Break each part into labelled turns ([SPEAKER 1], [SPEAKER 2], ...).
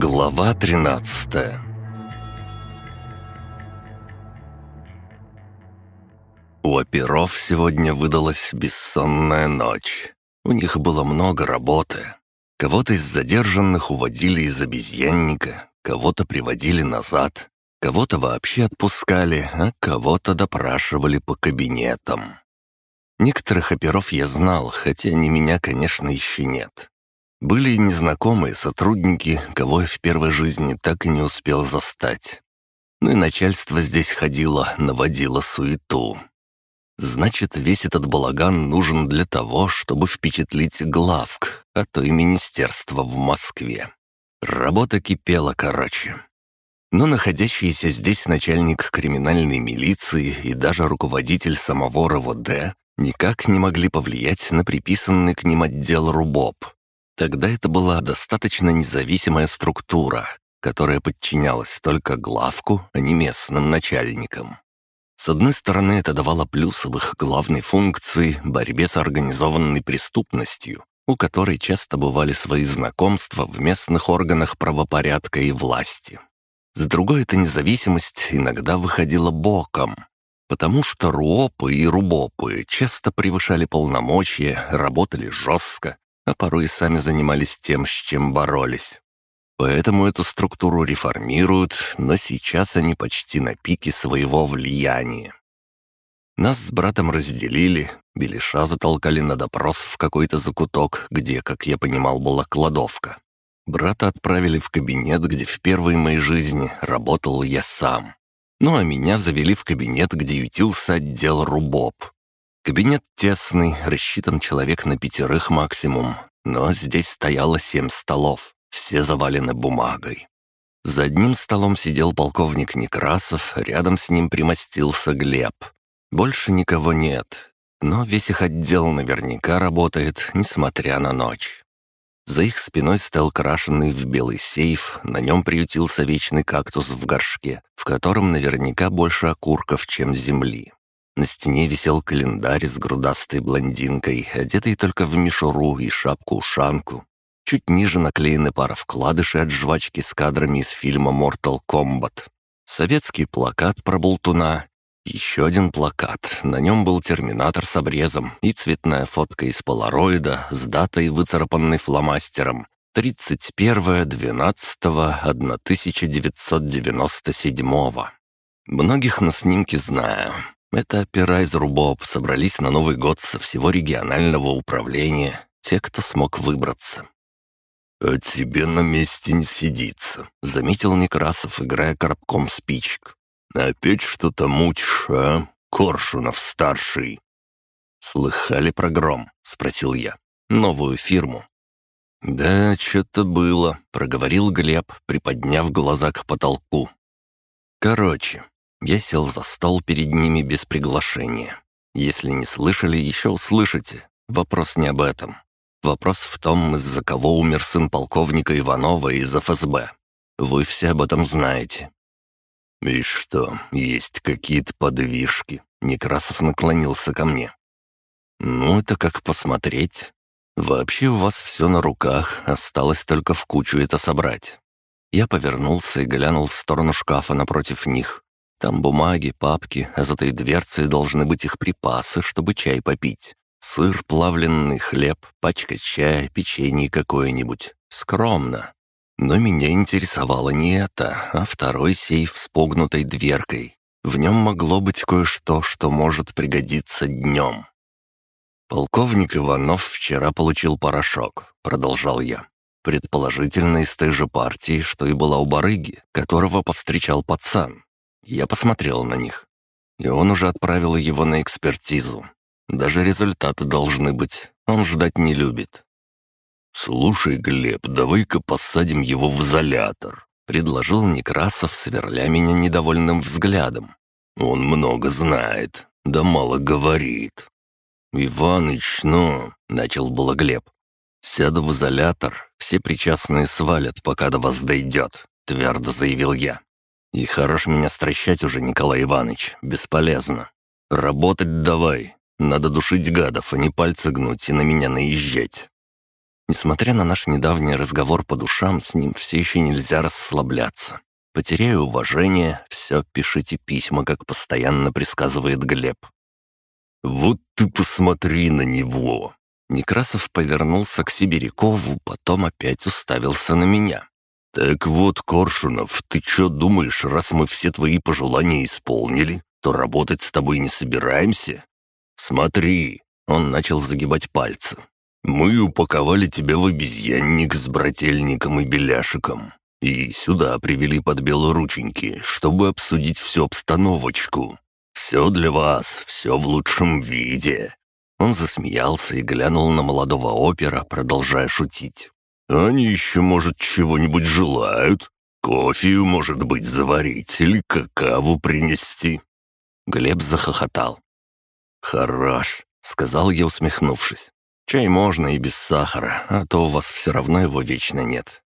[SPEAKER 1] Глава 13 У оперов сегодня выдалась бессонная ночь. У них было много работы. Кого-то из задержанных уводили из обезьянника, кого-то приводили назад, кого-то вообще отпускали, а кого-то допрашивали по кабинетам. Некоторых оперов я знал, хотя ни меня, конечно, еще нет. Были и незнакомые сотрудники, кого я в первой жизни так и не успел застать. Ну и начальство здесь ходило, наводило суету. Значит, весь этот балаган нужен для того, чтобы впечатлить главк, а то и министерство в Москве. Работа кипела, короче. Но находящийся здесь начальник криминальной милиции и даже руководитель самого РОВД никак не могли повлиять на приписанный к ним отдел РУБОП, Тогда это была достаточно независимая структура, которая подчинялась только главку, а не местным начальникам. С одной стороны, это давало плюсы в их главной функции – борьбе с организованной преступностью, у которой часто бывали свои знакомства в местных органах правопорядка и власти. С другой, эта независимость иногда выходила боком, потому что руопы и рубопы часто превышали полномочия, работали жестко, а порой и сами занимались тем, с чем боролись. Поэтому эту структуру реформируют, но сейчас они почти на пике своего влияния. Нас с братом разделили, Белиша затолкали на допрос в какой-то закуток, где, как я понимал, была кладовка. Брата отправили в кабинет, где в первой моей жизни работал я сам. Ну а меня завели в кабинет, где ютился отдел РУБОП. Кабинет тесный, рассчитан человек на пятерых максимум, но здесь стояло семь столов, все завалены бумагой. За одним столом сидел полковник Некрасов, рядом с ним примостился Глеб. Больше никого нет, но весь их отдел наверняка работает, несмотря на ночь. За их спиной стоял крашенный в белый сейф, на нем приютился вечный кактус в горшке, в котором наверняка больше окурков, чем земли. На стене висел календарь с грудастой блондинкой, одетой только в мишуру и шапку-ушанку. Чуть ниже наклеены пара вкладышей от жвачки с кадрами из фильма Mortal Kombat. Советский плакат про болтуна. Еще один плакат. На нем был терминатор с обрезом и цветная фотка из полароида с датой, выцарапанной фломастером. 31.12.1997. Многих на снимке знаю. Это опера из Рубоп собрались на Новый год со всего регионального управления, те, кто смог выбраться. «А тебе на месте не сидится», — заметил Некрасов, играя коробком спичек. «Опять что-то мучишь, а? Коршунов-старший». «Слыхали про гром?» — спросил я. «Новую фирму». «Да, что-то было», — проговорил Глеб, приподняв глаза к потолку. «Короче, я сел за стол перед ними без приглашения. Если не слышали, еще услышите. Вопрос не об этом. Вопрос в том, из-за кого умер сын полковника Иванова из ФСБ. Вы все об этом знаете. «И что, есть какие-то подвижки?» Некрасов наклонился ко мне. «Ну, это как посмотреть. Вообще у вас все на руках, осталось только в кучу это собрать». Я повернулся и глянул в сторону шкафа напротив них. Там бумаги, папки, а за той дверцей должны быть их припасы, чтобы чай попить. Сыр, плавленный хлеб, пачка чая, печенье какое-нибудь. Скромно. Но меня интересовало не это, а второй сейф с погнутой дверкой. В нем могло быть кое-что, что может пригодиться днем. «Полковник Иванов вчера получил порошок», — продолжал я. «Предположительно, из той же партии, что и была у барыги, которого повстречал пацан. Я посмотрел на них. И он уже отправил его на экспертизу. Даже результаты должны быть. Он ждать не любит. «Слушай, Глеб, давай-ка посадим его в изолятор», — предложил Некрасов, сверля меня недовольным взглядом. «Он много знает, да мало говорит». «Иваныч, ну...» — начал было Глеб. «Сяду в изолятор, все причастные свалят, пока до вас дойдет», — твердо заявил я. И хорош меня стращать уже, Николай Иванович, бесполезно. Работать давай. Надо душить гадов, а не пальцы гнуть и на меня наезжать. Несмотря на наш недавний разговор по душам, с ним все еще нельзя расслабляться. Потеряю уважение, все пишите письма, как постоянно предсказывает Глеб. «Вот ты посмотри на него!» Некрасов повернулся к Сибирякову, потом опять уставился на меня. «Так вот, Коршунов, ты что думаешь, раз мы все твои пожелания исполнили, то работать с тобой не собираемся? Смотри!» Он начал загибать пальцы. «Мы упаковали тебя в обезьянник с брательником и беляшиком. И сюда привели под белорученьки, чтобы обсудить всю обстановочку. Все для вас, все в лучшем виде». Он засмеялся и глянул на молодого опера, продолжая шутить. «Они еще, может, чего-нибудь желают? Кофе, может быть, заварить или какаву принести?» Глеб захохотал. «Хорош», — сказал я, усмехнувшись. «Чай можно и без сахара, а то у вас все равно его вечно нет.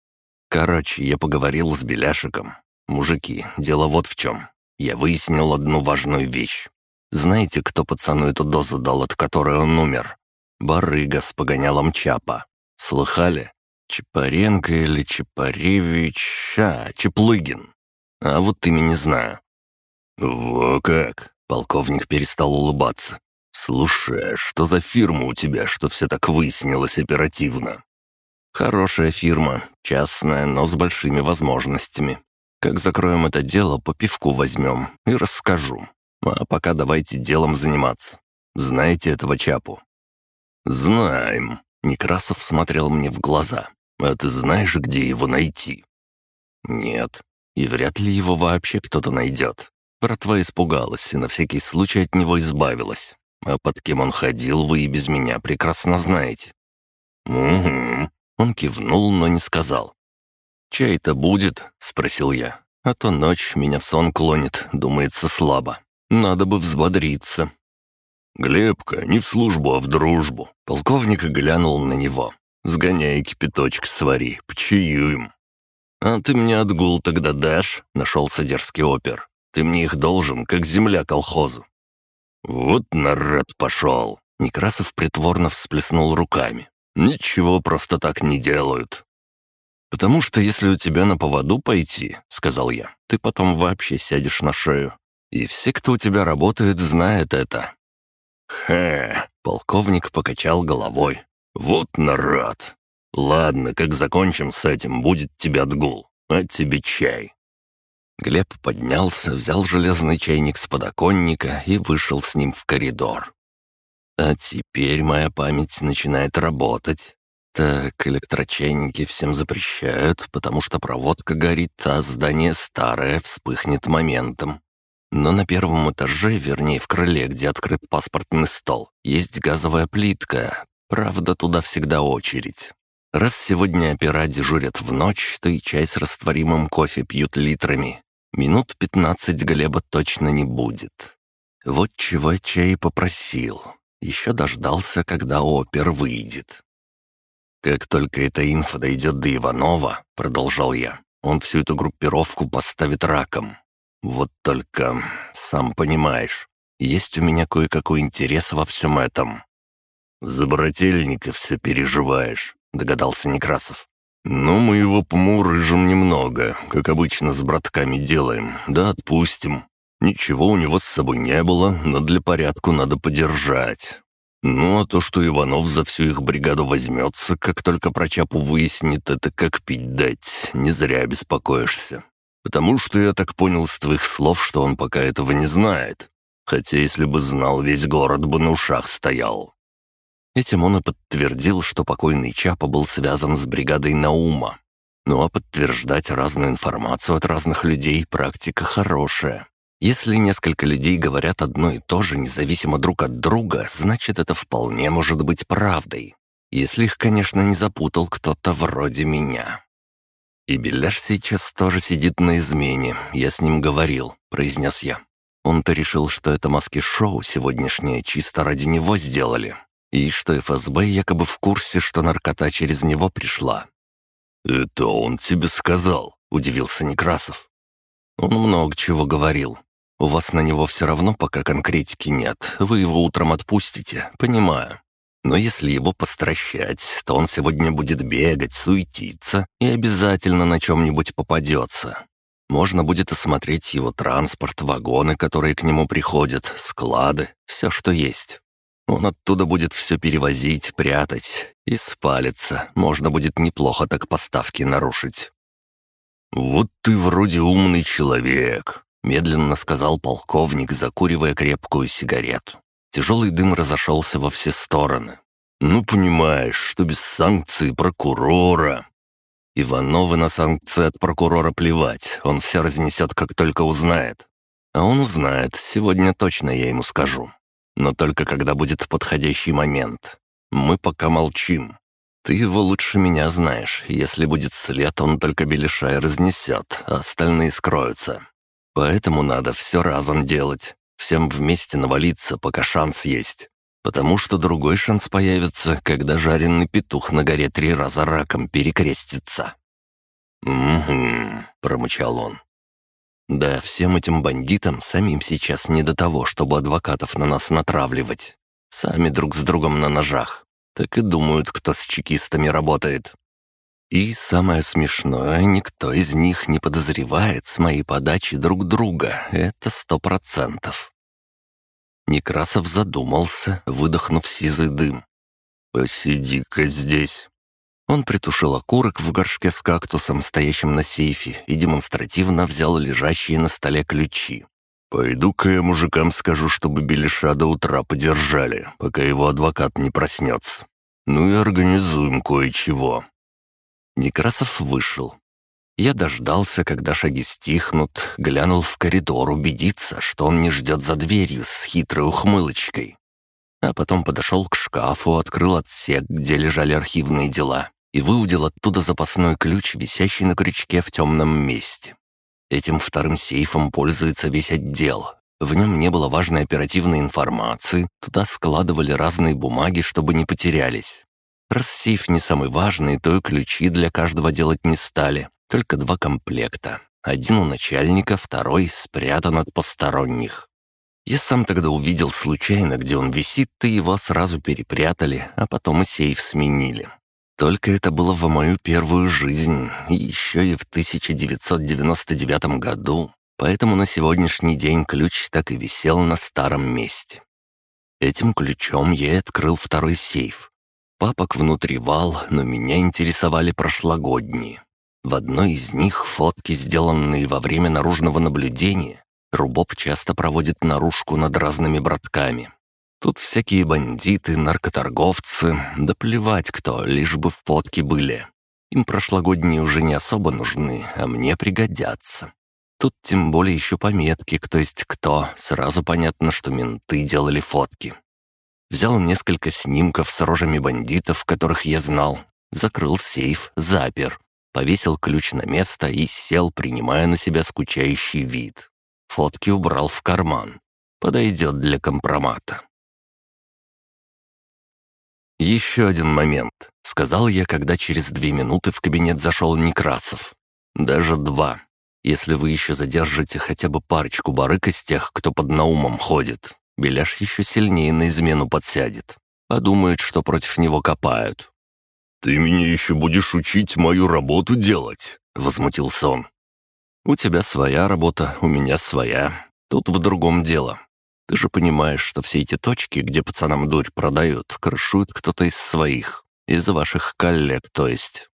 [SPEAKER 1] Короче, я поговорил с Беляшиком. Мужики, дело вот в чем. Я выяснил одну важную вещь. Знаете, кто пацану эту дозу дал, от которой он умер? Барыга с погонялом Чапа. Слыхали? Чапаренко или Чапаревич... А, Чеплыгин. А вот имя не знаю. «Во как!» — полковник перестал улыбаться. «Слушай, а что за фирма у тебя, что все так выяснилось оперативно?» «Хорошая фирма, частная, но с большими возможностями. Как закроем это дело, по пивку возьмем и расскажу. А пока давайте делом заниматься. Знаете этого Чапу?» «Знаем», — Некрасов смотрел мне в глаза. «А ты знаешь, где его найти?» «Нет, и вряд ли его вообще кто-то найдет. Братва испугалась и на всякий случай от него избавилась. А под кем он ходил, вы и без меня прекрасно знаете». «Угу», — он кивнул, но не сказал. «Чай-то будет?» — спросил я. «А то ночь меня в сон клонит, думается слабо. Надо бы взбодриться». «Глебка, не в службу, а в дружбу». Полковник глянул на него. «Сгоняй кипяточек свари, почаюем». «А ты мне отгул тогда дашь?» — нашелся дерзкий опер. «Ты мне их должен, как земля колхозу». «Вот народ пошел!» Некрасов притворно всплеснул руками. «Ничего просто так не делают. «Потому что если у тебя на поводу пойти, — сказал я, — ты потом вообще сядешь на шею. И все, кто у тебя работает, знают это». «Хе!» — полковник покачал головой. «Вот народ! Ладно, как закончим с этим, будет тебе отгул, а тебе чай». Глеб поднялся, взял железный чайник с подоконника и вышел с ним в коридор. А теперь моя память начинает работать. Так, электрочайники всем запрещают, потому что проводка горит, а здание старое вспыхнет моментом. Но на первом этаже, вернее в крыле, где открыт паспортный стол, есть газовая плитка. Правда, туда всегда очередь. Раз сегодня опера дежурят в ночь, то и чай с растворимым кофе пьют литрами. Минут пятнадцать Глеба точно не будет. Вот чего я чай попросил. Еще дождался, когда опер выйдет. «Как только эта инфа дойдет до Иванова», — продолжал я, — «он всю эту группировку поставит раком. Вот только, сам понимаешь, есть у меня кое-какой интерес во всем этом». «За брательника все переживаешь», — догадался Некрасов. «Ну, мы его помурыжим немного, как обычно с братками делаем, да отпустим. Ничего у него с собой не было, но для порядку надо подержать. Ну, а то, что Иванов за всю их бригаду возьмется, как только про Чапу выяснит, это как пить дать, не зря беспокоишься. Потому что я так понял с твоих слов, что он пока этого не знает. Хотя если бы знал, весь город бы на ушах стоял. Этим он и подтвердил, что покойный Чапа был связан с бригадой Наума. Ну а подтверждать разную информацию от разных людей — практика хорошая. Если несколько людей говорят одно и то же, независимо друг от друга, значит, это вполне может быть правдой. Если их, конечно, не запутал кто-то вроде меня. И Беляш сейчас тоже сидит на измене, я с ним говорил, произнес я. Он-то решил, что это маски-шоу сегодняшнее чисто ради него сделали. И что ФСБ якобы в курсе, что наркота через него пришла. «Это он тебе сказал», — удивился Некрасов. Он много чего говорил, у вас на него все равно пока конкретики нет. Вы его утром отпустите, понимаю. Но если его постращать, то он сегодня будет бегать, суетиться и обязательно на чем-нибудь попадется. Можно будет осмотреть его транспорт, вагоны, которые к нему приходят, склады, все, что есть. Он оттуда будет все перевозить, прятать и спалиться. Можно будет неплохо так поставки нарушить. «Вот ты вроде умный человек», — медленно сказал полковник, закуривая крепкую сигарету. Тяжелый дым разошелся во все стороны. «Ну, понимаешь, что без санкции прокурора...» Иванову на санкции от прокурора плевать, он все разнесет, как только узнает. А он узнает, сегодня точно я ему скажу. Но только когда будет подходящий момент. Мы пока молчим. Ты его лучше меня знаешь. Если будет след, он только Белишай разнесет, а остальные скроются. Поэтому надо все разом делать. Всем вместе навалиться, пока шанс есть. Потому что другой шанс появится, когда жареный петух на горе три раза раком перекрестится. «Угу», — промычал он. «Да, всем этим бандитам самим сейчас не до того, чтобы адвокатов на нас натравливать. Сами друг с другом на ножах. Так и думают, кто с чекистами работает. И самое смешное, никто из них не подозревает с моей подачи друг друга. Это сто процентов. Некрасов задумался, выдохнув сизый дым. «Посиди-ка здесь». Он притушил окурок в горшке с кактусом, стоящим на сейфе, и демонстративно взял лежащие на столе ключи. «Пойду-ка я мужикам скажу, чтобы Белиша до утра подержали, пока его адвокат не проснется. Ну и организуем кое-чего». Некрасов вышел. Я дождался, когда шаги стихнут, глянул в коридор убедиться, что он не ждет за дверью с хитрой ухмылочкой. А потом подошел к шкафу, открыл отсек, где лежали архивные дела, и выудил оттуда запасной ключ, висящий на крючке в темном месте. Этим вторым сейфом пользуется весь отдел. В нем не было важной оперативной информации, туда складывали разные бумаги, чтобы не потерялись. Раз сейф не самый важный, то и ключи для каждого делать не стали, только два комплекта. Один у начальника, второй спрятан от посторонних. Я сам тогда увидел случайно, где он висит, и его сразу перепрятали, а потом и сейф сменили. Только это было в мою первую жизнь, и еще и в 1999 году, поэтому на сегодняшний день ключ так и висел на старом месте. Этим ключом я и открыл второй сейф. Папок внутри вал, но меня интересовали прошлогодние. В одной из них фотки, сделанные во время наружного наблюдения, Рубоб часто проводит наружку над разными братками. Тут всякие бандиты, наркоторговцы, да плевать кто, лишь бы фотки были. Им прошлогодние уже не особо нужны, а мне пригодятся. Тут тем более еще пометки, кто есть кто, сразу понятно, что менты делали фотки. Взял несколько снимков с рожами бандитов, которых я знал, закрыл сейф, запер, повесил ключ на место и сел, принимая на себя скучающий вид. Фотки убрал в карман. Подойдет для компромата. «Еще один момент», — сказал я, когда через две минуты в кабинет зашел Некрасов. «Даже два. Если вы еще задержите хотя бы парочку барык из тех, кто под Наумом ходит, Беляш еще сильнее на измену подсядет. Подумает, что против него копают». «Ты меня еще будешь учить мою работу делать?» — возмутился он. «У тебя своя работа, у меня своя. Тут в другом дело. Ты же понимаешь, что все эти точки, где пацанам дурь продают, крышует кто-то из своих. Из ваших коллег, то есть.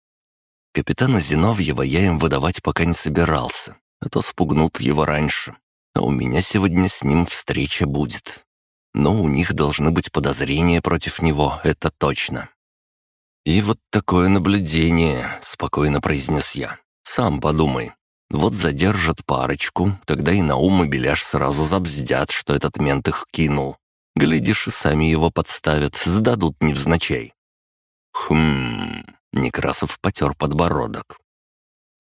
[SPEAKER 1] Капитана Зиновьева я им выдавать пока не собирался, а то спугнут его раньше. А у меня сегодня с ним встреча будет. Но у них должны быть подозрения против него, это точно. «И вот такое наблюдение», — спокойно произнес я. «Сам подумай. Вот задержат парочку, тогда и Наум и Беляш сразу забздят, что этот мент их кинул. Глядишь, и сами его подставят, сдадут невзначай. Хм... Некрасов потер подбородок.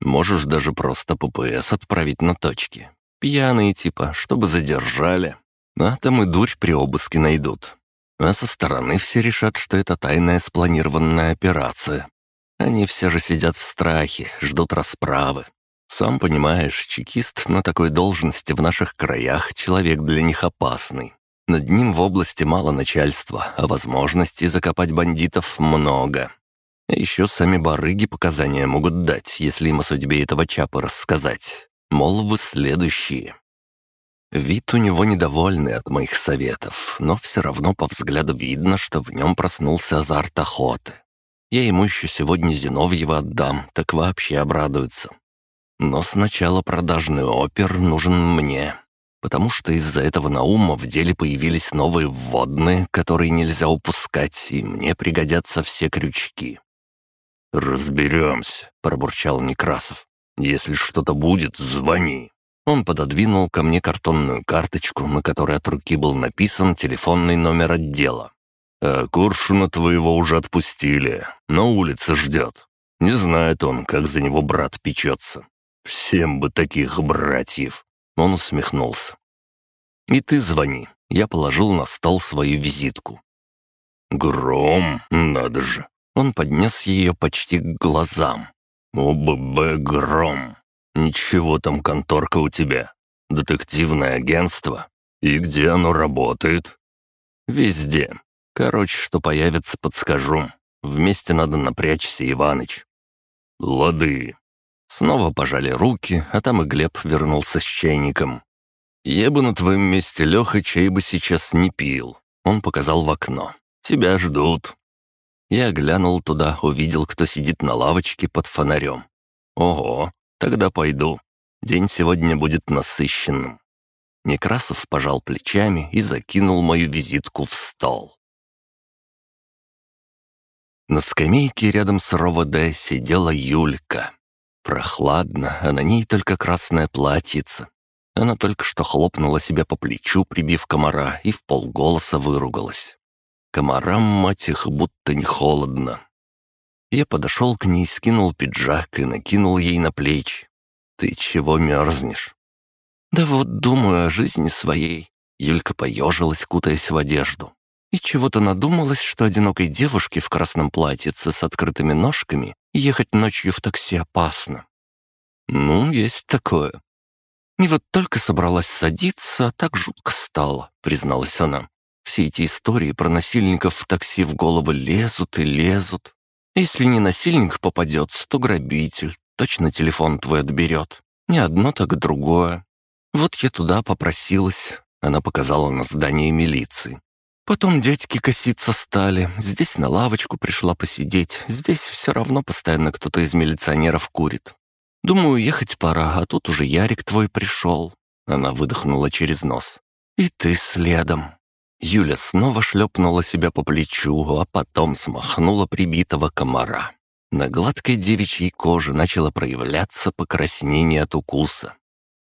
[SPEAKER 1] Можешь даже просто ППС отправить на точки. Пьяные типа, чтобы задержали. А там и дурь при обыске найдут. А со стороны все решат, что это тайная спланированная операция. Они все же сидят в страхе, ждут расправы. Сам понимаешь, чекист на такой должности в наших краях человек для них опасный. Над ним в области мало начальства, а возможностей закопать бандитов много. А еще сами барыги показания могут дать, если им о судьбе этого чапа рассказать. Мол, вы следующие. Вид у него недовольный от моих советов, но все равно по взгляду видно, что в нем проснулся азарт охоты. Я ему еще сегодня Зиновьева отдам, так вообще обрадуется. Но сначала продажный опер нужен мне, потому что из-за этого Наума в деле появились новые вводные, которые нельзя упускать, и мне пригодятся все крючки.
[SPEAKER 2] «Разберемся», — пробурчал Некрасов. «Если что-то будет, звони».
[SPEAKER 1] Он пододвинул ко мне картонную карточку, на которой от руки был написан телефонный номер отдела.
[SPEAKER 2] «А Коршуна твоего уже отпустили. На улице ждет. Не знает он, как за него брат печется. Всем бы таких братьев!»
[SPEAKER 1] Он усмехнулся. «И ты звони». Я положил на стол свою визитку.
[SPEAKER 2] «Гром, надо же!»
[SPEAKER 1] Он поднес ее почти к глазам.
[SPEAKER 2] «ОББ Гром. «Ничего там конторка у тебя. Детективное агентство. И где оно работает?»
[SPEAKER 1] «Везде. Короче, что появится, подскажу. Вместе надо напрячься, Иваныч».
[SPEAKER 2] «Лады».
[SPEAKER 1] Снова пожали руки, а там и Глеб вернулся с чайником. «Я бы на твоем месте, Леха, чай бы сейчас не пил». Он показал в окно. «Тебя ждут». Я глянул туда, увидел, кто сидит на лавочке под фонарем. «Ого, Тогда пойду. День сегодня будет насыщенным». Некрасов пожал плечами и закинул мою визитку в стол. На скамейке рядом с РОВД сидела Юлька. Прохладно, а на ней только красное платьице. Она только что хлопнула себя по плечу, прибив комара, и в полголоса выругалась. Комарам, мать их, будто не холодно. Я подошел к ней, скинул пиджак и накинул ей на плечи. «Ты чего мерзнешь?» «Да вот думаю о жизни своей». Юлька поежилась, кутаясь в одежду. И чего-то надумалась, что одинокой девушке в красном платьице с открытыми ножками ехать ночью в такси опасно. «Ну, есть такое». И вот только собралась садиться, а так жутко стало, призналась она. Все эти истории про насильников в такси в голову лезут и лезут. Если не насильник попадется, то грабитель. Точно телефон твой отберет. Не одно, так и другое. Вот я туда попросилась. Она показала на здание милиции. Потом дядьки коситься стали. Здесь на лавочку пришла посидеть. Здесь все равно постоянно кто-то из милиционеров курит. Думаю, ехать пора, а тут уже Ярик твой пришел. Она выдохнула через нос. И ты следом. Юля снова шлепнула себя по плечу, а потом смахнула прибитого комара. На гладкой девичьей коже начало проявляться покраснение от укуса.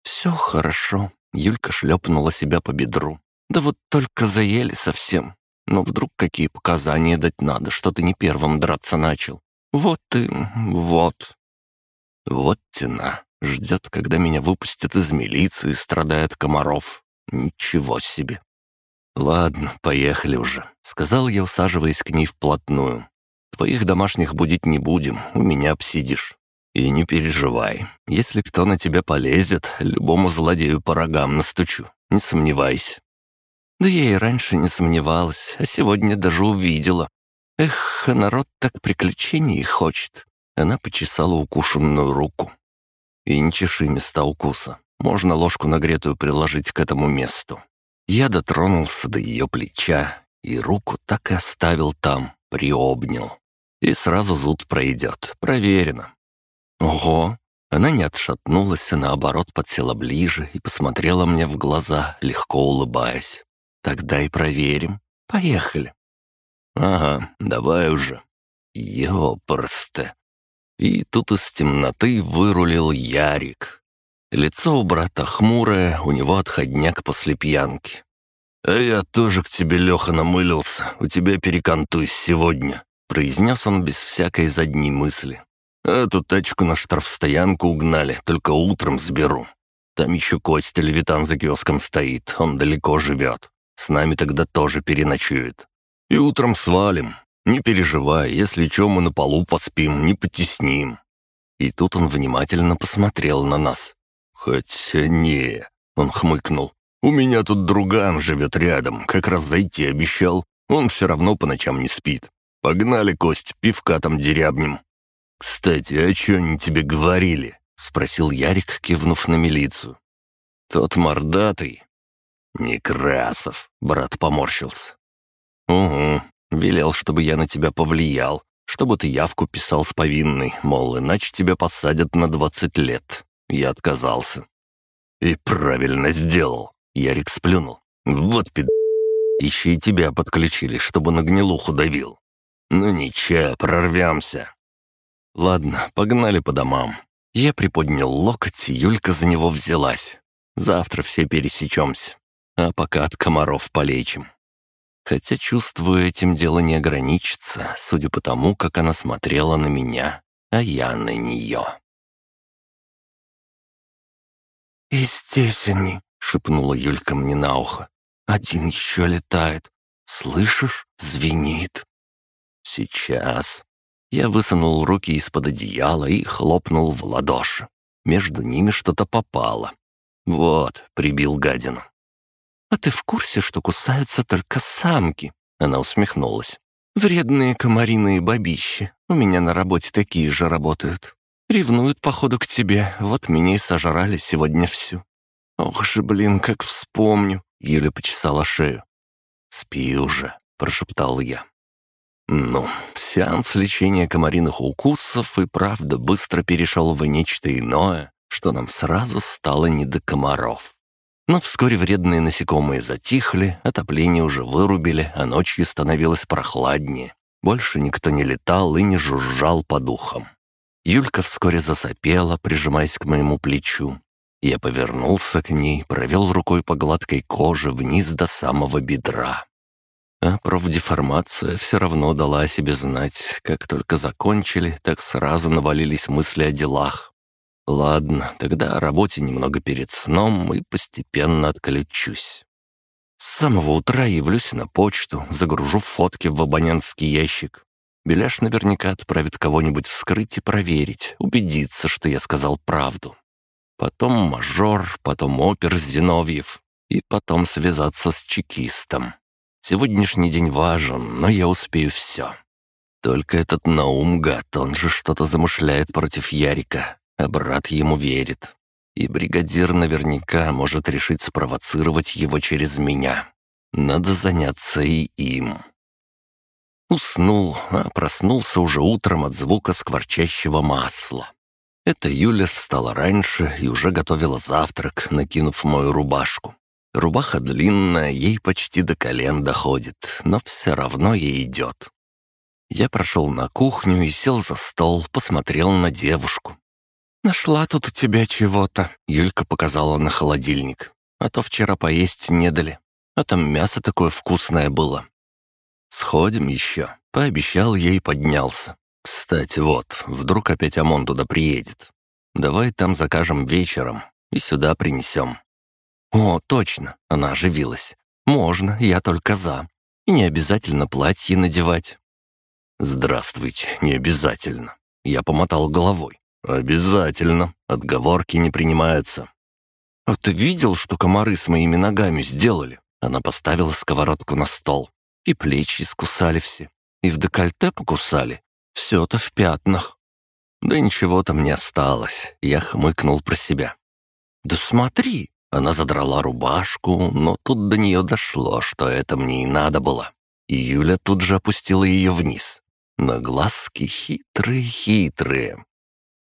[SPEAKER 1] «Все хорошо», — Юлька шлепнула себя по бедру. «Да вот только заели совсем. Но вдруг какие показания дать надо, что ты не первым драться начал? Вот ты, вот». Вот тена. Ждет, когда меня выпустят из милиции, страдает комаров. Ничего себе. «Ладно, поехали уже», — сказал я, усаживаясь к ней вплотную. «Твоих домашних будить не будем, у меня обсидишь. И не переживай, если кто на тебя полезет, любому злодею по рогам настучу, не сомневайся». Да я и раньше не сомневалась, а сегодня даже увидела. Эх, народ так приключений хочет. Она почесала укушенную руку. И не чеши места укуса. Можно ложку нагретую приложить к этому месту. Я дотронулся до ее плеча и руку так и оставил там, приобнял. И сразу зуд пройдет, проверено. Ого! Она не отшатнулась, а наоборот подсела ближе и посмотрела мне в глаза, легко улыбаясь. «Тогда и проверим. Поехали». «Ага, давай уже». Ёпрсте. И тут из темноты вырулил Ярик. Лицо у брата хмурое, у него отходняк после пьянки. «А я тоже к тебе, Леха, намылился. У тебя перекантуюсь сегодня», — произнес он без всякой задней мысли. «Эту тачку на штрафстоянку угнали, только утром сберу. Там еще Костя Левитан за киоском стоит, он далеко живет. С нами тогда тоже переночует. И утром свалим. Не переживай, если что, мы на полу поспим, не потесним». И тут он внимательно посмотрел на нас. «Хотя не...» — он хмыкнул.
[SPEAKER 2] У меня тут друган живет рядом, как раз зайти обещал. Он все равно по ночам не спит. Погнали, Кость, пивка там дерябнем». «Кстати, о чем они тебе говорили?» — спросил Ярик, кивнув на милицию. «Тот мордатый». «Некрасов», — брат поморщился. «Угу, велел, чтобы я на тебя повлиял, чтобы ты явку писал с повинной, мол, иначе тебя посадят на двадцать лет». Я отказался. «И правильно сделал», — Ярик сплюнул. «Вот пид... Еще и тебя подключили, чтобы на гнилуху давил. Ну ничего, прорвемся». «Ладно, погнали по домам». Я приподнял локоть, и Юлька за него взялась. «Завтра все пересечемся, а пока от комаров полечим». Хотя, чувствую, этим дело не ограничится, судя по тому, как она смотрела на меня, а я на нее.
[SPEAKER 3] «И здесь они», — шепнула Юлька мне на ухо. «Один еще летает. Слышишь? Звенит».
[SPEAKER 1] «Сейчас». Я высунул руки из-под одеяла и хлопнул в ладоши. Между ними что-то попало. «Вот», — прибил гадину.
[SPEAKER 3] «А ты в курсе, что кусаются только самки?»
[SPEAKER 1] Она усмехнулась.
[SPEAKER 3] «Вредные комариные бабищи. У меня на работе такие же работают. Ревнуют, походу, к тебе. Вот меня и сожрали сегодня всю». «Ох же, блин, как вспомню!»
[SPEAKER 1] Юля почесала шею. «Спи уже», — прошептал я. Ну, сеанс лечения комариных укусов и правда быстро перешел в нечто иное, что нам сразу стало не до комаров. Но вскоре вредные насекомые затихли, отопление уже вырубили, а ночью становилось прохладнее. Больше никто не летал и не жужжал по духам. Юлька вскоре засопела, прижимаясь к моему плечу. Я повернулся к ней, провел рукой по гладкой коже вниз до самого бедра. А профдеформация все равно дала о себе знать. Как только закончили, так сразу навалились мысли о делах. Ладно, тогда о работе немного перед сном и постепенно отключусь. С самого утра явлюсь на почту, загружу фотки в абонентский ящик. Беляш наверняка отправит кого-нибудь вскрыть и проверить, убедиться, что я сказал правду. Потом мажор, потом опер Зиновьев, и потом связаться с чекистом. Сегодняшний день важен, но я успею все. Только этот Наум гад, он же что-то замышляет против Ярика, а брат ему верит. И бригадир наверняка может решить спровоцировать его через меня. Надо заняться и им. Уснул, а проснулся уже утром от звука скворчащего масла. Это Юля встала раньше и уже готовила завтрак, накинув мою рубашку. Рубаха длинная, ей почти до колен доходит, но все равно ей идет. Я прошел на кухню и сел за стол, посмотрел на девушку.
[SPEAKER 3] «Нашла тут у тебя чего-то», —
[SPEAKER 1] Юлька показала на холодильник. «А то вчера поесть не дали. А там мясо такое вкусное было». «Сходим еще», — пообещал ей поднялся. «Кстати, вот, вдруг опять ОМОН туда приедет. Давай там закажем вечером и сюда принесем. «О, точно!» — она оживилась. «Можно, я только за. И не обязательно платье надевать». «Здравствуйте, не обязательно». Я помотал головой. «Обязательно. Отговорки не принимаются».
[SPEAKER 3] «А ты видел, что комары с моими ногами сделали?»
[SPEAKER 1] Она поставила сковородку на стол. И плечи искусали все. И в декольте покусали. Все-то в пятнах. Да ничего там не осталось. Я хмыкнул про себя.
[SPEAKER 3] «Да смотри!»
[SPEAKER 1] Она задрала рубашку, но тут до нее дошло, что это мне и надо было. И Юля тут же опустила ее вниз. На глазки хитрые-хитрые.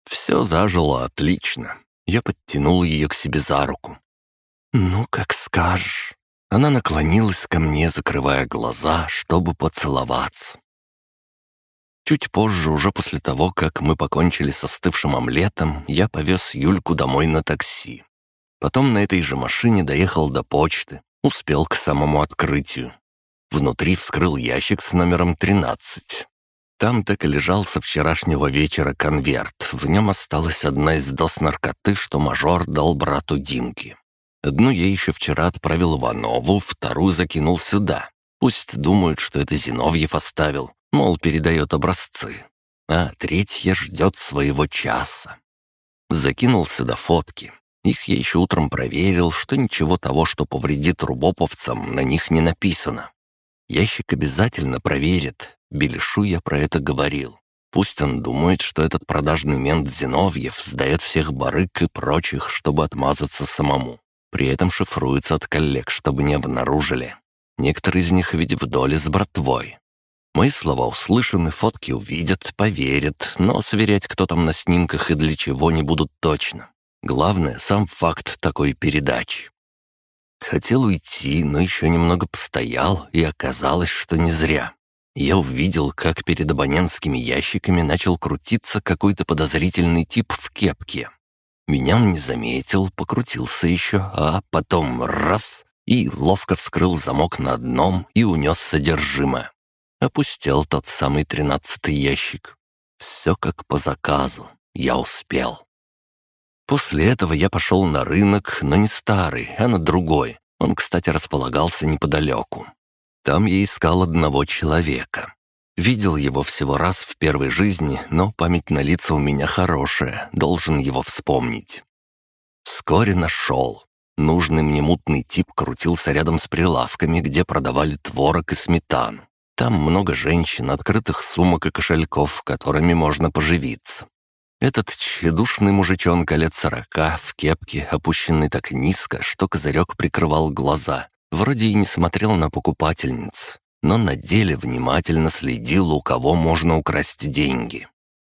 [SPEAKER 1] Все зажило отлично. Я подтянул ее к себе за руку.
[SPEAKER 3] «Ну, как скажешь».
[SPEAKER 1] Она наклонилась ко мне, закрывая глаза, чтобы поцеловаться. Чуть позже, уже после того, как мы покончили с остывшим омлетом, я повез Юльку домой на такси. Потом на этой же машине доехал до почты, успел к самому открытию. Внутри вскрыл ящик с номером 13. Там так и лежал со вчерашнего вечера конверт. В нем осталась одна из доз наркоты, что мажор дал брату Димке. Одну я еще вчера отправил Иванову, вторую закинул сюда. Пусть думают, что это Зиновьев оставил, мол, передает образцы. А третья ждет своего часа. Закинул сюда фотки. Их я еще утром проверил, что ничего того, что повредит рубоповцам, на них не написано. Ящик обязательно проверит. Белишу я про это говорил. Пусть он думает, что этот продажный мент Зиновьев сдает всех барык и прочих, чтобы отмазаться самому. При этом шифруется от коллег, чтобы не обнаружили. Некоторые из них ведь в доле с братвой. Мои слова услышаны, фотки увидят, поверят, но сверять, кто там на снимках и для чего, не будут точно. Главное — сам факт такой передачи. Хотел уйти, но еще немного постоял, и оказалось, что не зря. Я увидел, как перед абонентскими ящиками начал крутиться какой-то подозрительный тип в кепке. Меня он не заметил, покрутился еще, а потом раз — и ловко вскрыл замок на одном и унес содержимое. Опустел тот самый тринадцатый ящик. Все как по заказу. Я успел. После этого я пошел на рынок, но не старый, а на другой. Он, кстати, располагался неподалеку. Там я искал одного человека. Видел его всего раз в первой жизни, но память на лица у меня хорошая, должен его вспомнить. Вскоре нашел. Нужный мне мутный тип крутился рядом с прилавками, где продавали творог и сметану. Там много женщин, открытых сумок и кошельков, которыми можно поживиться. Этот тщедушный мужичонка лет сорока, в кепке, опущенный так низко, что козырек прикрывал глаза, вроде и не смотрел на покупательниц, но на деле внимательно следил, у кого можно украсть деньги.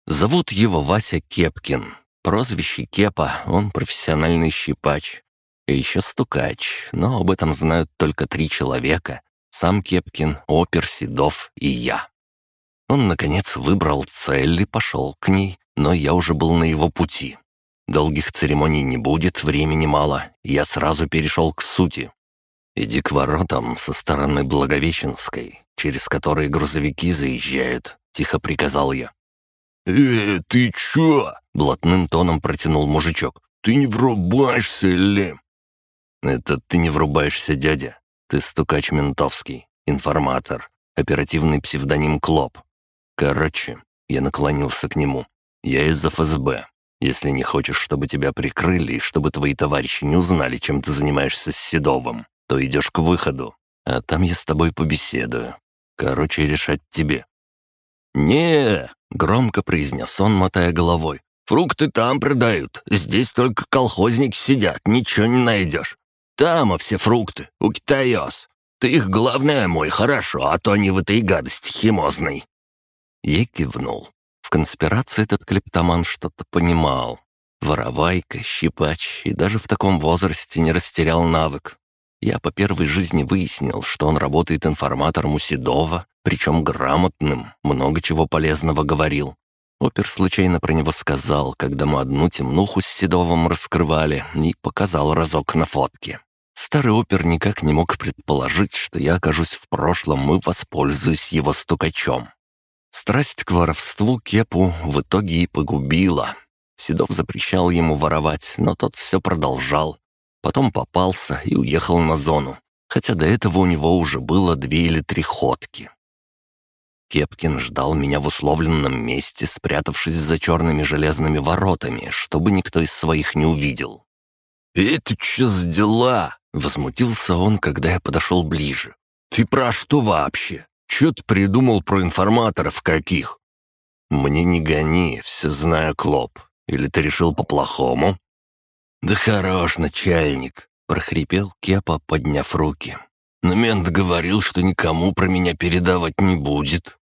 [SPEAKER 1] Зовут его Вася Кепкин. Прозвище Кепа, он профессиональный щипач. И еще стукач, но об этом знают только три человека. Сам Кепкин, Опер Седов и я. Он, наконец, выбрал цель и пошел к ней, но я уже был на его пути. Долгих церемоний не будет, времени мало. Я сразу перешел к сути. «Иди к воротам со стороны Благовещенской, через которые грузовики заезжают», — тихо приказал я.
[SPEAKER 2] «Э, ты чё?» — блатным тоном протянул мужичок. «Ты не врубаешься или...»
[SPEAKER 1] «Это ты не врубаешься, дядя. Ты стукач ментовский, информатор, оперативный псевдоним Клоп. Короче, я наклонился к нему. Я из ФСБ. Если не хочешь, чтобы тебя прикрыли и чтобы твои товарищи не узнали, чем ты занимаешься с Седовым, то идешь к выходу, а там я с тобой побеседую. Короче, решать тебе».
[SPEAKER 2] «Не!» — громко произнес он, мотая головой. «Фрукты там продают. Здесь только колхозники сидят, ничего не найдешь. Там а все фрукты, у китаёс. Ты их, главное, мой, хорошо, а то они в этой гадости химозной».
[SPEAKER 1] Я кивнул. В конспирации этот клептоман что-то понимал. Воровайка, щипач и даже в таком возрасте не растерял навык. Я по первой жизни выяснил, что он работает информатором у Седова, причем грамотным, много чего полезного говорил. Опер случайно про него сказал, когда мы одну темнуху с Седовым раскрывали, и показал разок на фотке. Старый опер никак не мог предположить, что я окажусь в прошлом и воспользуюсь его стукачом. Страсть к воровству Кепу в итоге и погубила. Седов запрещал ему воровать, но тот все продолжал. Потом попался и уехал на зону, хотя до этого у него уже было две или три ходки. Кепкин ждал меня в условленном месте, спрятавшись за черными железными воротами, чтобы никто из своих не увидел.
[SPEAKER 2] «Это что за дела?» — возмутился он, когда я подошел ближе. «Ты про что вообще? Чё ты придумал про информаторов каких?»
[SPEAKER 1] «Мне не гони, все знаю, Клоп. Или ты решил по-плохому?»
[SPEAKER 2] «Да хорош, начальник», — прохрипел Кепа, подняв руки. «Но мент говорил, что никому про меня передавать не будет».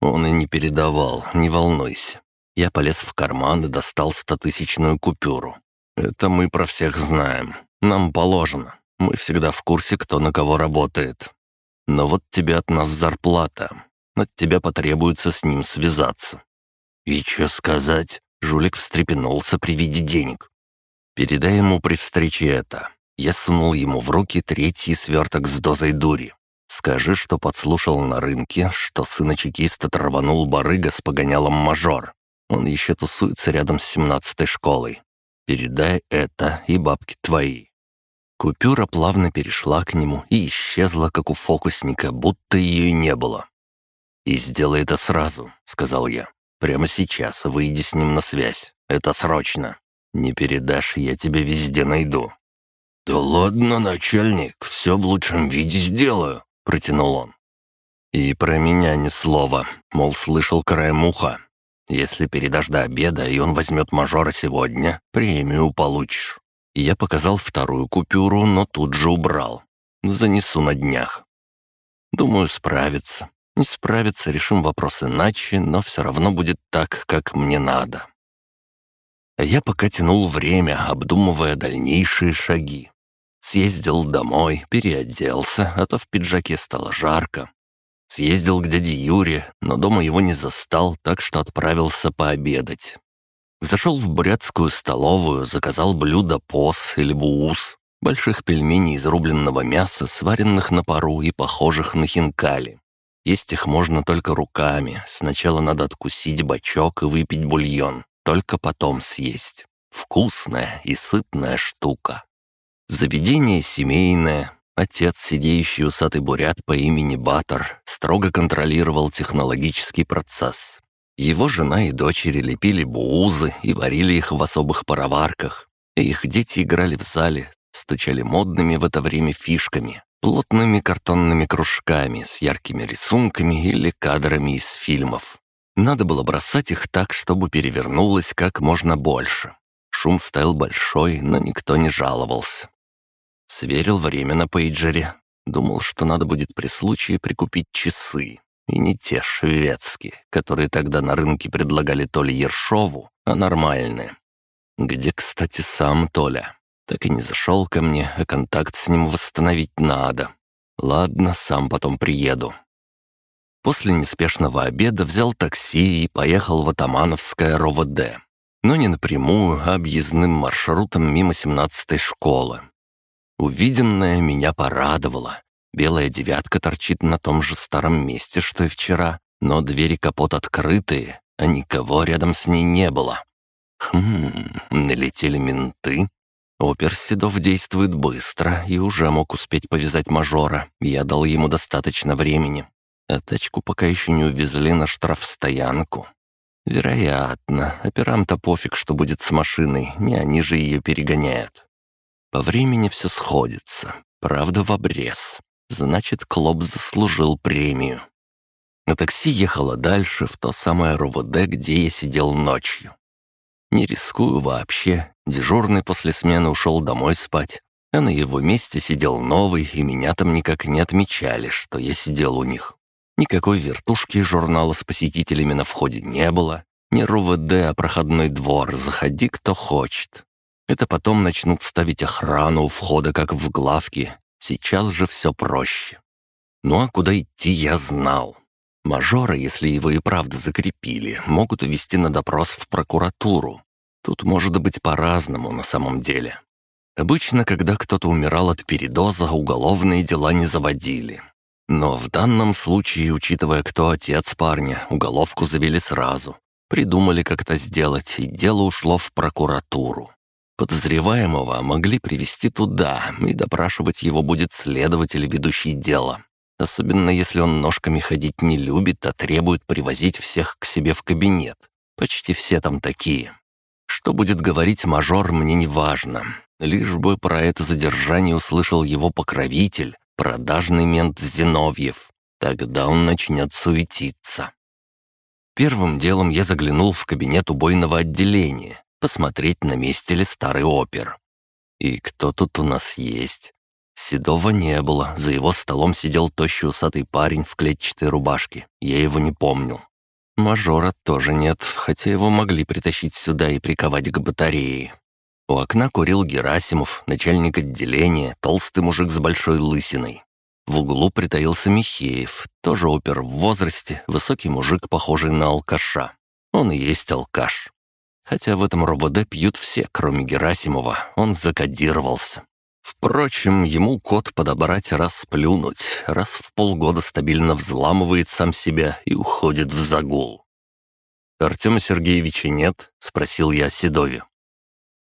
[SPEAKER 1] Он и не передавал, не волнуйся. Я полез в карман и достал стотысячную купюру. Это мы про всех знаем. Нам положено. Мы всегда в курсе, кто на кого работает. Но вот тебе от нас зарплата. От тебя потребуется с ним связаться».
[SPEAKER 2] «И что сказать?» — жулик встрепенулся при виде денег.
[SPEAKER 1] «Передай ему при встрече это». Я сунул ему в руки третий сверток с дозой дури. Скажи, что подслушал на рынке, что сына чекиста траванул барыга с погонялом мажор. Он еще тусуется рядом с семнадцатой школой. Передай это, и бабки твои. Купюра плавно перешла к нему и исчезла, как у фокусника, будто ее и не было. «И сделай это сразу», — сказал я. «Прямо сейчас выйди с ним на связь. Это срочно. Не передашь, я тебя везде найду». «Да ладно, начальник, все в лучшем виде сделаю», — протянул он. И про меня ни слова, мол, слышал краем уха. Если передашь до обеда, и он возьмет мажора сегодня, премию получишь. Я показал вторую купюру, но тут же убрал. Занесу на днях. Думаю, справится. Не справится, решим вопрос иначе, но все равно будет так, как мне надо. Я пока тянул время, обдумывая дальнейшие шаги. Съездил домой, переоделся, а то в пиджаке стало жарко. Съездил к дяде Юре, но дома его не застал, так что отправился пообедать. Зашел в бурятскую столовую, заказал блюдо пос или буус, больших пельменей из рубленного мяса, сваренных на пару и похожих на хинкали. Есть их можно только руками, сначала надо откусить бачок и выпить бульон, только потом съесть. Вкусная и сытная штука. Заведение семейное, Отец, сидеющий усатый бурят по имени Батор, строго контролировал технологический процесс. Его жена и дочери лепили буузы и варили их в особых пароварках. Их дети играли в зале, стучали модными в это время фишками, плотными картонными кружками с яркими рисунками или кадрами из фильмов. Надо было бросать их так, чтобы перевернулось как можно больше. Шум стоял большой, но никто не жаловался. Сверил время на пейджере. Думал, что надо будет при случае прикупить часы. И не те шведские, которые тогда на рынке предлагали то Ершову, а нормальные. Где, кстати, сам Толя? Так и не зашел ко мне, а контакт с ним восстановить надо. Ладно, сам потом приеду. После неспешного обеда взял такси и поехал в Атамановское РОВД. Но не напрямую, а объездным маршрутом мимо 17-й школы. Увиденное меня порадовало. Белая девятка торчит на том же старом месте, что и вчера, но двери капот открытые, а никого рядом с ней не было. Хм, налетели менты. Опер Седов действует быстро и уже мог успеть повязать мажора. Я дал ему достаточно времени. А тачку пока еще не увезли на штрафстоянку. Вероятно, операм-то пофиг, что будет с машиной, не они же ее перегоняют. По времени все сходится. Правда, в обрез. Значит, Клоп заслужил премию. На такси ехала дальше, в то самое РОВД, где я сидел ночью. Не рискую вообще. Дежурный после смены ушел домой спать, а на его месте сидел новый, и меня там никак не отмечали, что я сидел у них. Никакой вертушки журнала с посетителями на входе не было. Не РОВД, а проходной двор. Заходи, кто хочет. Это потом начнут ставить охрану у входа, как в главке. Сейчас же все проще. Ну а куда идти, я знал. Мажора, если его и правда закрепили, могут увести на допрос в прокуратуру. Тут может быть по-разному на самом деле. Обычно, когда кто-то умирал от передоза, уголовные дела не заводили. Но в данном случае, учитывая, кто отец парня, уголовку завели сразу. Придумали как-то сделать, и дело ушло в прокуратуру. Подозреваемого могли привести туда, и допрашивать его будет следователь, ведущий дело. Особенно если он ножками ходить не любит, а требует привозить всех к себе в кабинет. Почти все там такие. Что будет говорить мажор, мне не важно. Лишь бы про это задержание услышал его покровитель, продажный мент Зиновьев. Тогда он начнет суетиться. Первым делом я заглянул в кабинет убойного отделения посмотреть, на месте ли старый опер. И кто тут у нас есть? Седова не было, за его столом сидел тощий усатый парень в клетчатой рубашке. Я его не помнил. Мажора тоже нет, хотя его могли притащить сюда и приковать к батарее. У окна курил Герасимов, начальник отделения, толстый мужик с большой лысиной. В углу притаился Михеев, тоже опер в возрасте, высокий мужик, похожий на алкаша. Он и есть алкаш. Хотя в этом РОВД пьют все, кроме Герасимова, он закодировался. Впрочем, ему код подобрать раз плюнуть, раз в полгода стабильно взламывает сам себя и уходит в загул. «Артема Сергеевича нет?» — спросил я Седове.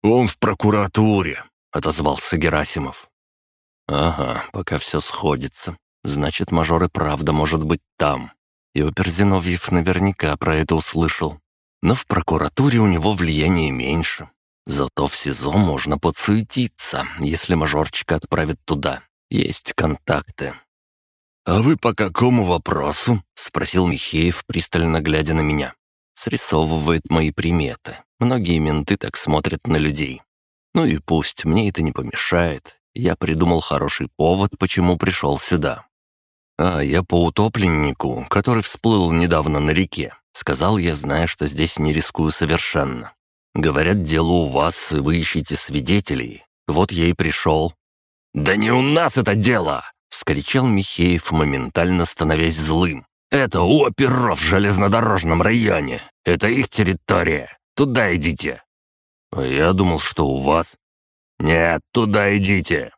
[SPEAKER 1] «Он в прокуратуре», — отозвался Герасимов. «Ага, пока все сходится. Значит, мажор и правда может быть там. И опер Зиновьев наверняка про это услышал. Но в прокуратуре у него влияние меньше. Зато в СИЗО можно подсуетиться, если мажорчика отправят туда. Есть контакты. «А вы по какому вопросу?» — спросил Михеев, пристально глядя на меня. Срисовывает мои приметы. Многие менты так смотрят на людей. Ну и пусть, мне это не помешает. Я придумал хороший повод, почему пришел сюда. «А, я по утопленнику, который всплыл недавно на реке. Сказал я, зная, что здесь не рискую совершенно. Говорят, дело у вас, и вы ищете свидетелей. Вот я и пришел». «Да не у нас это дело!» — вскричал Михеев, моментально становясь злым. «Это у оперов в железнодорожном районе. Это их территория. Туда идите». «А я думал, что у вас». «Нет, туда идите.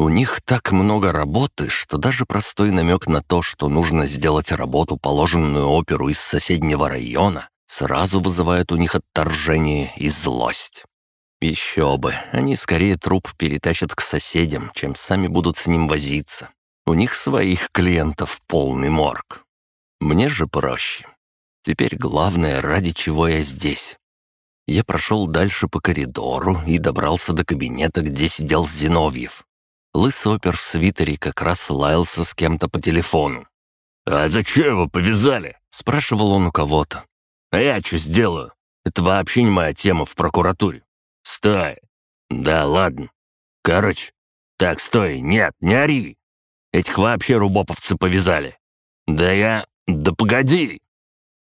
[SPEAKER 1] У них так много работы, что даже простой намек на то, что нужно сделать работу, положенную оперу из соседнего района, сразу вызывает у них отторжение и злость. Еще бы, они скорее труп перетащат к соседям, чем сами будут с ним возиться. У них своих клиентов полный морг. Мне же проще. Теперь главное, ради чего я здесь. Я прошел дальше по коридору и добрался до кабинета, где сидел Зиновьев. Лысый опер в свитере как раз лаялся с кем-то по телефону. «А зачем его повязали?» — спрашивал он у кого-то. «А я что сделаю? Это вообще не моя тема в прокуратуре. Стой!» «Да, ладно. Короче, так, стой, нет, не ори. Этих вообще рубоповцы повязали. Да я... Да погоди!»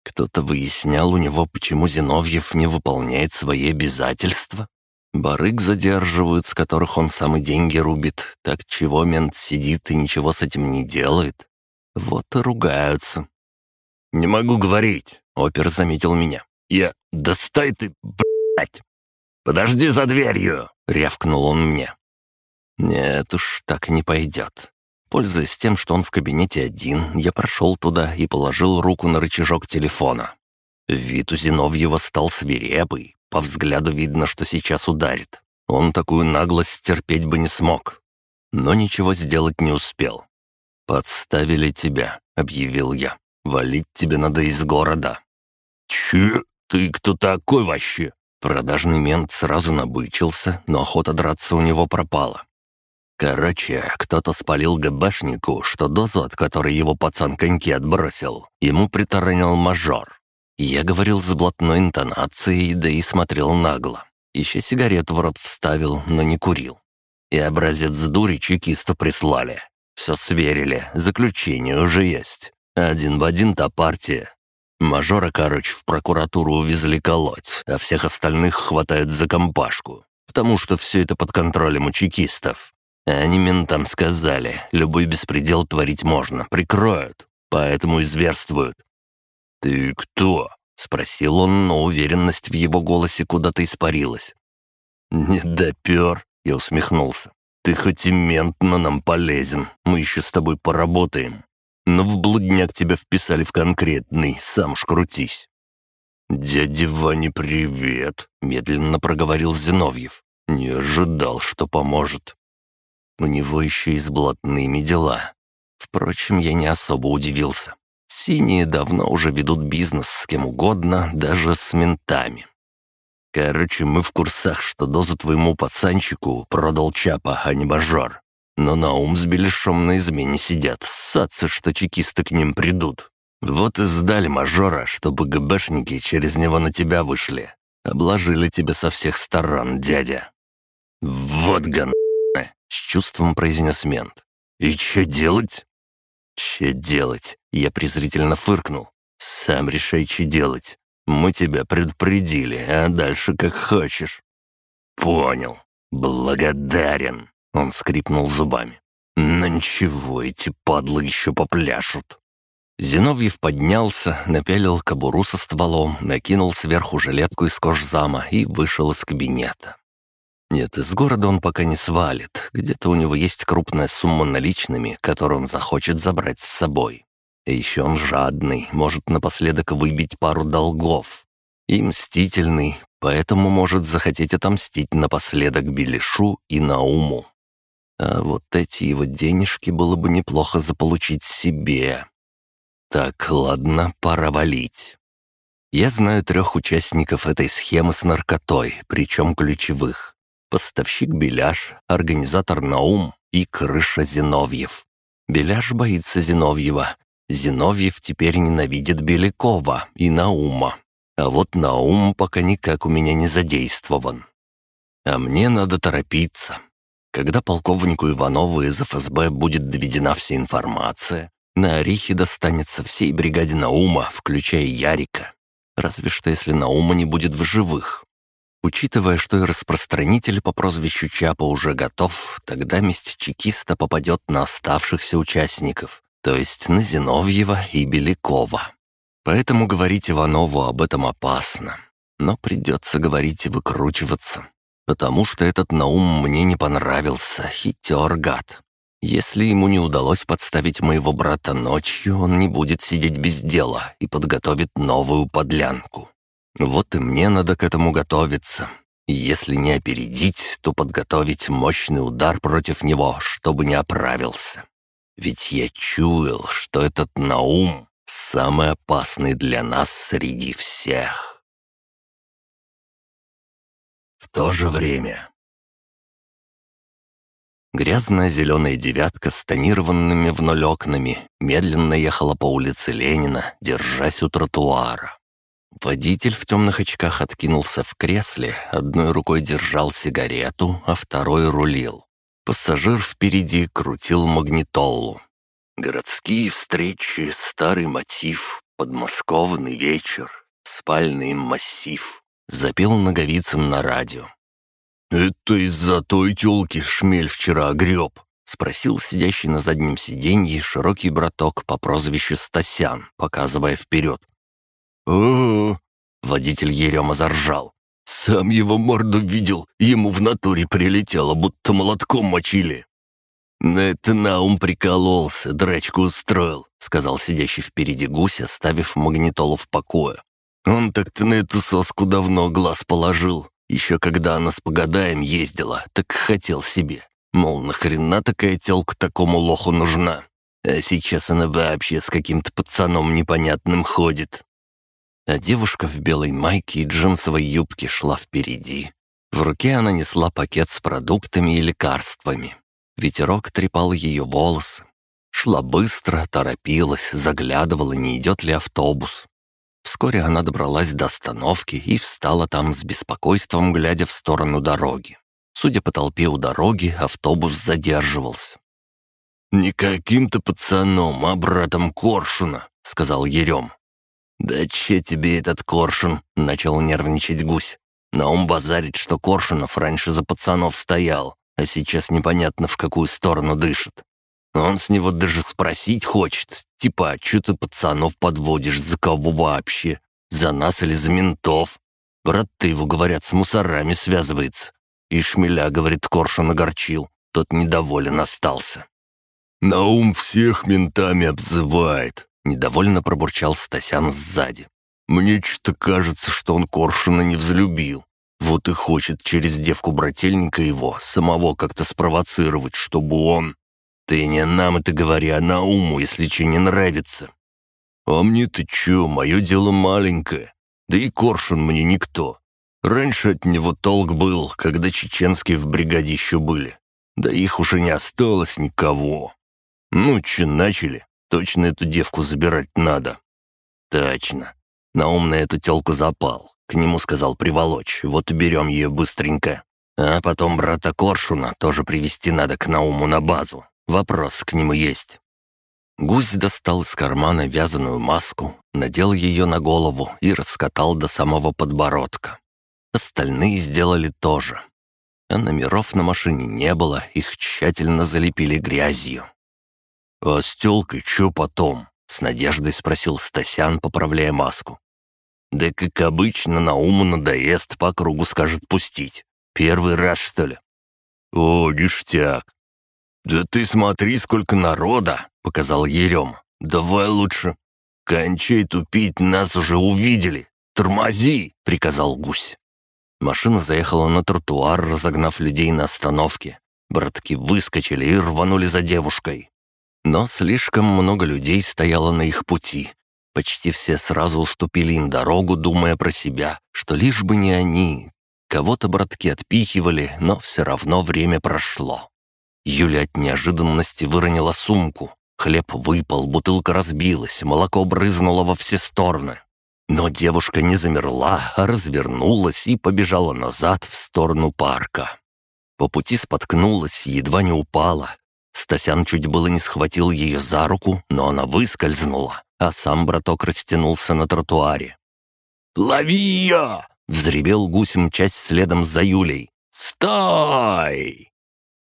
[SPEAKER 1] Кто-то выяснял у него, почему Зиновьев не выполняет свои обязательства. Барык задерживают, с которых он сам и деньги рубит. Так чего мент сидит и ничего с этим не делает? Вот и ругаются. «Не могу говорить», — опер заметил меня. «Я... Достай ты, блядь! Подожди за дверью!» — рявкнул он мне. «Нет уж, так не пойдет». Пользуясь тем, что он в кабинете один, я прошел туда и положил руку на рычажок телефона. Вид у Зиновьева стал свирепый, по взгляду видно, что сейчас ударит. Он такую наглость терпеть бы не смог. Но ничего сделать не успел. «Подставили тебя», — объявил я. «Валить тебе надо из города». «Че? Ты кто такой вообще?» Продажный мент сразу набычился, но охота драться у него пропала. Короче, кто-то спалил ГБшнику, что дозу, от которой его пацан коньки отбросил, ему притаранил мажор. Я говорил с блатной интонацией, да и смотрел нагло. Еще сигарету в рот вставил, но не курил. И образец дури чекисту прислали. Все сверили, заключение уже есть. Один в один та партия. Мажора, короче, в прокуратуру увезли колоть, а всех остальных хватают за компашку, потому что все это под контролем у чекистов. Они ментам сказали, любой беспредел творить можно, прикроют, поэтому изверствуют. «Ты кто?» — спросил он, но уверенность в его голосе куда-то испарилась. «Не допер», — я усмехнулся. «Ты хоть и мент, но нам полезен. Мы еще с тобой поработаем. Но в блудняк тебя вписали в конкретный, сам ж крутись». «Дяде Ване привет», — медленно проговорил Зиновьев. «Не ожидал, что поможет». У него еще и с блатными дела. Впрочем, я не особо удивился. Синие давно уже ведут бизнес с кем угодно, даже с ментами. Короче, мы в курсах, что дозу твоему пацанчику продал Чапа, а не Бажор. Но на ум с Беляшом на измене сидят, ссаться, что чекисты к ним придут. Вот и сдали мажора, чтобы ГБшники через него на тебя вышли. Обложили тебя со всех сторон, дядя. «Вот ган...» — с чувством произнес мент. «И что делать?» «Че делать?» — я презрительно фыркнул. «Сам решай, че делать. Мы тебя предупредили, а дальше как хочешь». «Понял. Благодарен», — он скрипнул зубами. «Но ничего, эти падлы еще попляшут». Зиновьев поднялся, напялил кобуру со стволом, накинул сверху жилетку из кожзама и вышел из кабинета. Нет, из города он пока не свалит. Где-то у него есть крупная сумма наличными, которую он захочет забрать с собой. И еще он жадный, может напоследок выбить пару долгов. И мстительный, поэтому может захотеть отомстить напоследок Белишу и Науму. А вот эти его денежки было бы неплохо заполучить себе. Так, ладно, пора валить. Я знаю трех участников этой схемы с наркотой, причем ключевых. Поставщик Беляш, организатор Наум и крыша Зиновьев. Беляш боится Зиновьева. Зиновьев теперь ненавидит Белякова и Наума. А вот Наум пока никак у меня не задействован. А мне надо торопиться. Когда полковнику Иванову из ФСБ будет доведена вся информация, на орехи достанется всей бригаде Наума, включая Ярика. Разве что если Наума не будет в живых. Учитывая, что и распространитель по прозвищу Чапа уже готов, тогда месть чекиста попадет на оставшихся участников, то есть на Зиновьева и Белякова. Поэтому говорить Иванову об этом опасно. Но придется говорить и выкручиваться. Потому что этот Наум мне не понравился, хитер гад. Если ему не удалось подставить моего брата ночью, он не будет сидеть без дела и подготовит новую подлянку. Вот и мне надо к этому готовиться. Если не опередить, то подготовить мощный удар против него, чтобы не оправился. Ведь я чуял, что этот Наум самый опасный для нас среди всех. В то же время Грязная зеленая девятка с тонированными в ноль окнами медленно ехала по улице Ленина, держась у тротуара. Водитель в темных очках откинулся в кресле, одной рукой держал сигарету, а второй рулил. Пассажир впереди крутил магнитолу. Городские встречи, старый мотив, подмосковный вечер, спальный массив. Запел Наговицын на радио.
[SPEAKER 2] «Это из-за той тёлки шмель вчера греб?»
[SPEAKER 1] — спросил сидящий на заднем сиденье широкий браток по прозвищу Стасян, показывая вперед.
[SPEAKER 2] «О,
[SPEAKER 1] Водитель Ерема заржал.
[SPEAKER 2] сам его морду видел, ему в натуре прилетело, будто молотком мочили».
[SPEAKER 1] «На это Наум прикололся, драчку устроил», — сказал сидящий впереди гусь, оставив магнитолу в покое. «Он так-то на эту соску давно глаз положил. Еще когда она с погодаем ездила, так хотел себе. Мол, нахрена такая тёлка такому лоху нужна? А сейчас она вообще с каким-то пацаном непонятным ходит». А девушка в белой майке и джинсовой юбке шла впереди. В руке она несла пакет с продуктами и лекарствами. Ветерок трепал ее волосы. Шла быстро, торопилась, заглядывала, не идет ли автобус. Вскоре она добралась до остановки и встала там с беспокойством, глядя в сторону дороги. Судя по толпе у дороги, автобус задерживался.
[SPEAKER 2] «Не каким-то пацаном, а братом Коршуна», — сказал Ерем.
[SPEAKER 1] «Да че тебе этот Коршун?» — начал нервничать гусь. Наум базарит, что Коршунов раньше за пацанов стоял, а сейчас непонятно в какую сторону дышит. Он с него даже спросить хочет, типа, а ты пацанов подводишь, за кого вообще? За нас или за ментов? Брат ты его, говорят, с мусорами связывается. И шмеля, говорит, Коршун огорчил, тот недоволен остался.
[SPEAKER 2] «Наум всех ментами обзывает», —
[SPEAKER 1] недовольно пробурчал Стасян сзади.
[SPEAKER 2] «Мне что-то кажется, что он Коршуна не взлюбил. Вот и хочет через девку-брательника его самого как-то спровоцировать, чтобы он...
[SPEAKER 1] Ты не нам это говори, а на уму, если че не нравится.
[SPEAKER 2] А мне-то чё, мое дело маленькое. Да и Коршун мне никто. Раньше от него толк был, когда чеченские в бригаде еще были. Да их уже не осталось никого. Ну, че, начали? Точно эту девку забирать надо.
[SPEAKER 1] Точно. Наум на эту телку запал. К нему сказал приволочь, вот берем ее быстренько. А потом брата Коршуна тоже привести надо к Науму на базу. Вопрос к нему есть». Гусь достал из кармана вязаную маску, надел ее на голову и раскатал до самого подбородка. Остальные сделали то же. А номеров на машине не было, их тщательно залепили грязью.
[SPEAKER 2] «А с тёлкой чё потом?»
[SPEAKER 1] — с надеждой спросил Стасян, поправляя маску.
[SPEAKER 2] Да как обычно, на уму надоест, по кругу скажет пустить. Первый раз, что ли? О, ништяк. Да ты смотри, сколько народа, показал Ерем. Давай лучше. Кончай тупить, нас уже увидели. Тормози, приказал гусь.
[SPEAKER 1] Машина заехала на тротуар, разогнав людей на остановке. Братки выскочили и рванули за девушкой. Но слишком много людей стояло на их пути, Почти все сразу уступили им дорогу, думая про себя, что лишь бы не они. Кого-то братки отпихивали, но все равно время прошло. Юля от неожиданности выронила сумку. Хлеб выпал, бутылка разбилась, молоко брызнуло во все стороны. Но девушка не замерла, а развернулась и побежала назад в сторону парка. По пути споткнулась, едва не упала. Стасян чуть было не схватил ее за руку, но она выскользнула, а сам браток растянулся на тротуаре.
[SPEAKER 2] «Лови ее!» — взревел гусем часть следом за Юлей. «Стой!»